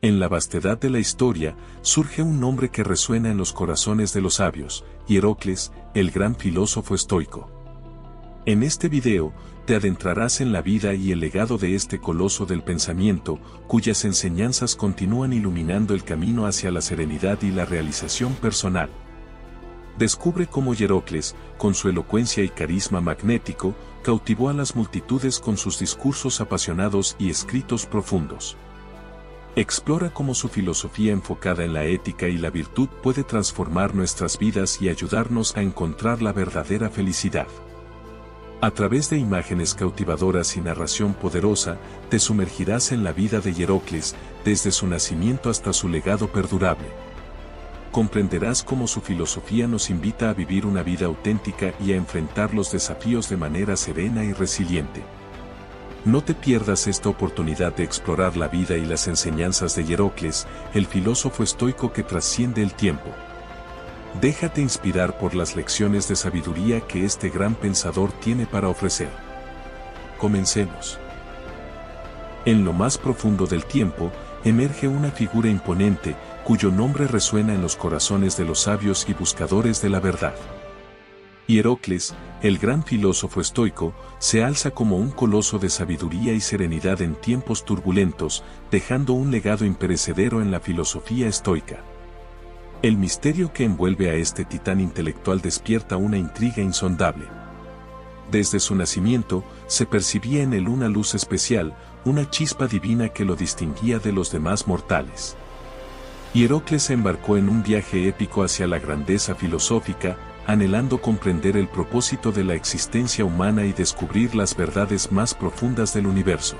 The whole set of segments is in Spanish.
En la vastedad de la historia, surge un nombre que resuena en los corazones de los sabios, Hierocles, el gran filósofo estoico. En este video, te adentrarás en la vida y el legado de este coloso del pensamiento, cuyas enseñanzas continúan iluminando el camino hacia la serenidad y la realización personal. Descubre cómo Hierocles, con su elocuencia y carisma magnético, cautivó a las multitudes con sus discursos apasionados y escritos profundos. Explora cómo su filosofía enfocada en la ética y la virtud puede transformar nuestras vidas y ayudarnos a encontrar la verdadera felicidad. A través de imágenes cautivadoras y narración poderosa, te sumergirás en la vida de Hierocles, desde su nacimiento hasta su legado perdurable. Comprenderás cómo su filosofía nos invita a vivir una vida auténtica y a enfrentar los desafíos de manera serena y resiliente. No te pierdas esta oportunidad de explorar la vida y las enseñanzas de Hierocles, el filósofo estoico que trasciende el tiempo. Déjate inspirar por las lecciones de sabiduría que este gran pensador tiene para ofrecer. Comencemos. En lo más profundo del tiempo, emerge una figura imponente, cuyo nombre resuena en los corazones de los sabios y buscadores de la verdad. Hierocles, el gran filósofo estoico, se alza como un coloso de sabiduría y serenidad en tiempos turbulentos, dejando un legado imperecedero en la filosofía estoica. El misterio que envuelve a este titán intelectual despierta una intriga insondable. Desde su nacimiento, se percibía en él una luz especial, una chispa divina que lo distinguía de los demás mortales. Hierocles embarcó en un viaje épico hacia la grandeza filosófica, anhelando comprender el propósito de la existencia humana y descubrir las verdades más profundas del universo.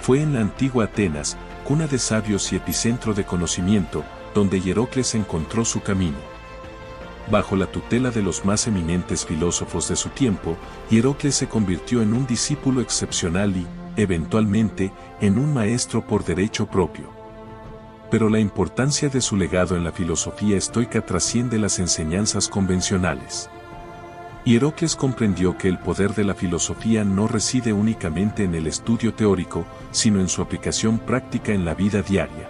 Fue en la antigua Atenas, cuna de sabios y epicentro de conocimiento, donde Hierocles encontró su camino. Bajo la tutela de los más eminentes filósofos de su tiempo, Hierocles se convirtió en un discípulo excepcional y, eventualmente, en un maestro por derecho propio pero la importancia de su legado en la filosofía estoica trasciende las enseñanzas convencionales. Hierocles comprendió que el poder de la filosofía no reside únicamente en el estudio teórico, sino en su aplicación práctica en la vida diaria.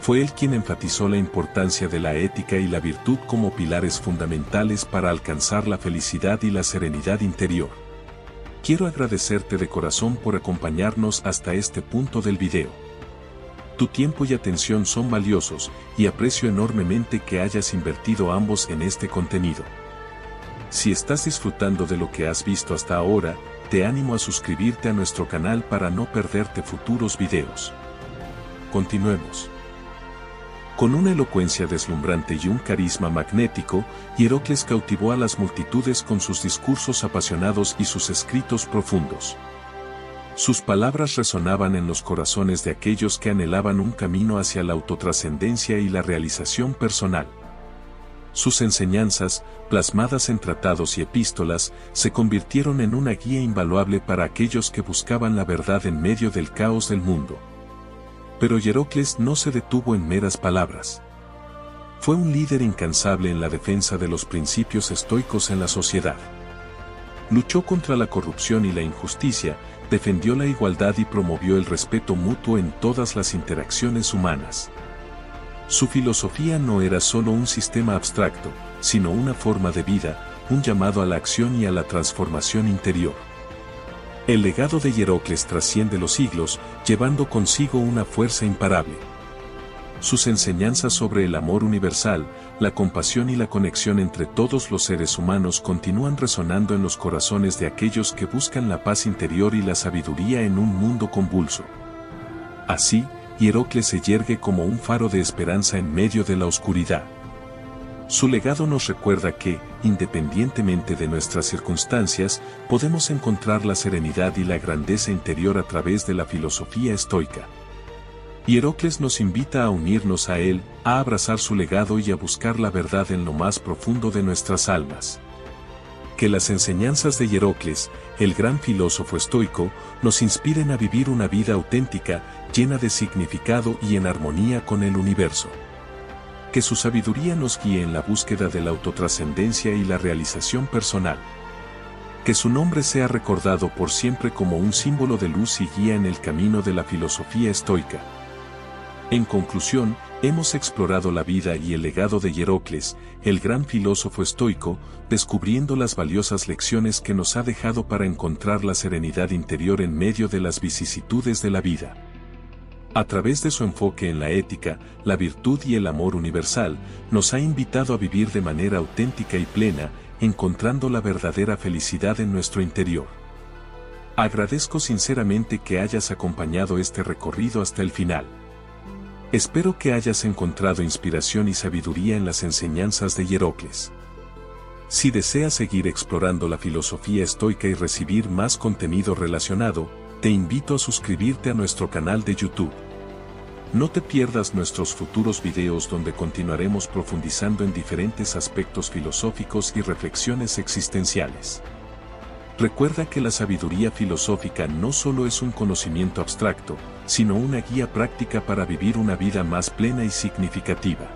Fue él quien enfatizó la importancia de la ética y la virtud como pilares fundamentales para alcanzar la felicidad y la serenidad interior. Quiero agradecerte de corazón por acompañarnos hasta este punto del video. Tu tiempo y atención son valiosos, y aprecio enormemente que hayas invertido ambos en este contenido. Si estás disfrutando de lo que has visto hasta ahora, te animo a suscribirte a nuestro canal para no perderte futuros videos. Continuemos. Con una elocuencia deslumbrante y un carisma magnético, Hierocles cautivó a las multitudes con sus discursos apasionados y sus escritos profundos. Sus palabras resonaban en los corazones de aquellos que anhelaban un camino hacia la autotrascendencia y la realización personal. Sus enseñanzas, plasmadas en tratados y epístolas, se convirtieron en una guía invaluable para aquellos que buscaban la verdad en medio del caos del mundo. Pero Hierocles no se detuvo en meras palabras. Fue un líder incansable en la defensa de los principios estoicos en la sociedad. Luchó contra la corrupción y la injusticia, defendió la igualdad y promovió el respeto mutuo en todas las interacciones humanas. Su filosofía no era solo un sistema abstracto, sino una forma de vida, un llamado a la acción y a la transformación interior. El legado de Hierocles trasciende los siglos, llevando consigo una fuerza imparable. Sus enseñanzas sobre el amor universal, la compasión y la conexión entre todos los seres humanos continúan resonando en los corazones de aquellos que buscan la paz interior y la sabiduría en un mundo convulso. Así, Hierocles se yergue como un faro de esperanza en medio de la oscuridad. Su legado nos recuerda que, independientemente de nuestras circunstancias, podemos encontrar la serenidad y la grandeza interior a través de la filosofía estoica. Hierocles nos invita a unirnos a él, a abrazar su legado y a buscar la verdad en lo más profundo de nuestras almas. Que las enseñanzas de Hierocles, el gran filósofo estoico, nos inspiren a vivir una vida auténtica, llena de significado y en armonía con el universo. Que su sabiduría nos guíe en la búsqueda de la autotrascendencia y la realización personal. Que su nombre sea recordado por siempre como un símbolo de luz y guía en el camino de la filosofía estoica. En conclusión, hemos explorado la vida y el legado de Hierocles, el gran filósofo estoico, descubriendo las valiosas lecciones que nos ha dejado para encontrar la serenidad interior en medio de las vicisitudes de la vida. A través de su enfoque en la ética, la virtud y el amor universal, nos ha invitado a vivir de manera auténtica y plena, encontrando la verdadera felicidad en nuestro interior. Agradezco sinceramente que hayas acompañado este recorrido hasta el final. Espero que hayas encontrado inspiración y sabiduría en las enseñanzas de Hierocles. Si deseas seguir explorando la filosofía estoica y recibir más contenido relacionado, te invito a suscribirte a nuestro canal de YouTube. No te pierdas nuestros futuros videos donde continuaremos profundizando en diferentes aspectos filosóficos y reflexiones existenciales. Recuerda que la sabiduría filosófica no solo es un conocimiento abstracto, sino una guía práctica para vivir una vida más plena y significativa.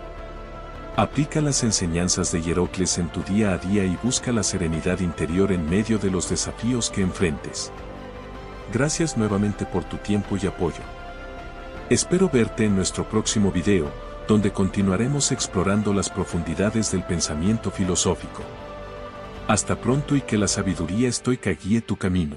Aplica las enseñanzas de Hierocles en tu día a día y busca la serenidad interior en medio de los desafíos que enfrentes. Gracias nuevamente por tu tiempo y apoyo. Espero verte en nuestro próximo video, donde continuaremos explorando las profundidades del pensamiento filosófico. Hasta pronto y que la sabiduría estoica guíe tu camino.